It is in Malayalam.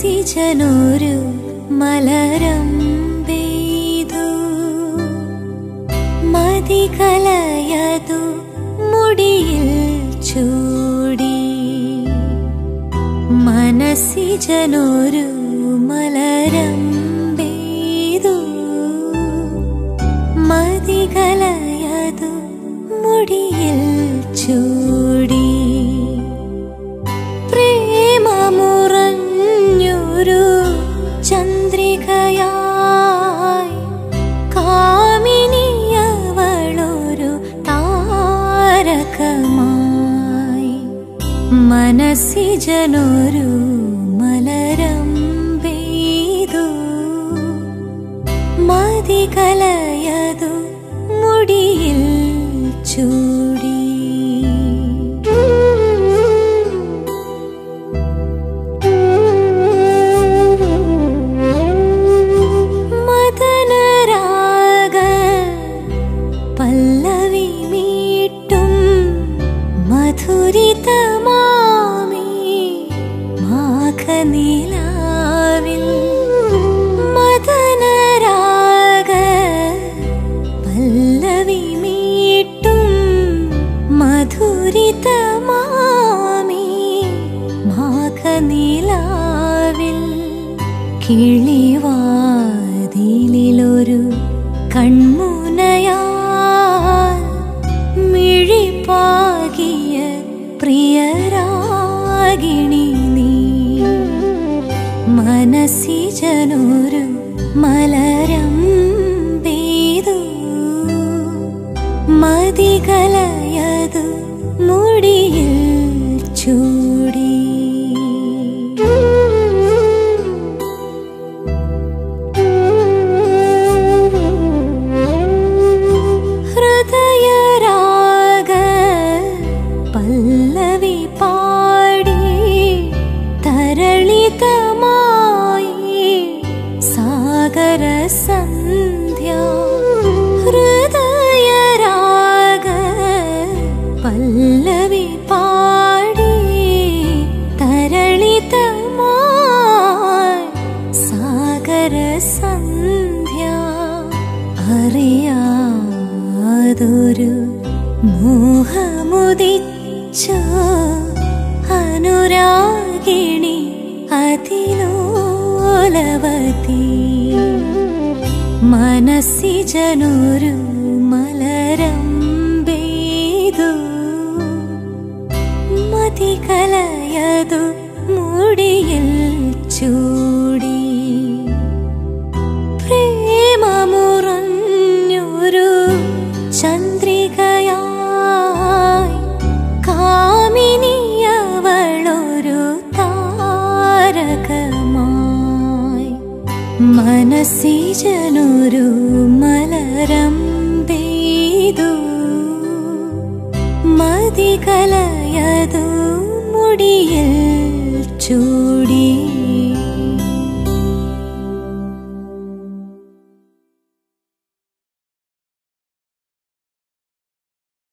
മനസ്സിജനൊരു മലരം പെയ്തു. മതികലയതു മുടിയിൽ ചൂടി. മനസ്സിജനൊരു മലരം പെയ്തു. മതികലയതു മുടിയിൽ ചൂടി. ചന്ദ്രികയായി കാമിനിയവളൊരു താരകമായി മനസ്സിജനൊരു മലരം പെയ്തു മതികലയതു പല്ലവി മീട്ടും മധുരിതമാമി മാഘനിലാവിൽ മദനരാഗ പല്ലവി മീട്ടും മധുരിതമാമി മാഘനിലാവിൽ കിളിവാതിലൊരു കൺമുനയാൽ മനസ്സിജനൊരു മലരം പെയ്തു. മതികലയതു മുടിയിൽ ചൂടി. അറിയാതൊരു മോഹമുദിച്ച അനുരാഗിണി അതിലോലവതി മനസ്സിജനൊരു മലരം പെയ്തു. മതികലയതു മുടിയിൽ ചൂടി മനസ്സിജനൊരു മലരം പെയ്തു. മതി കലയതു മുടിയിൽ ചൂടി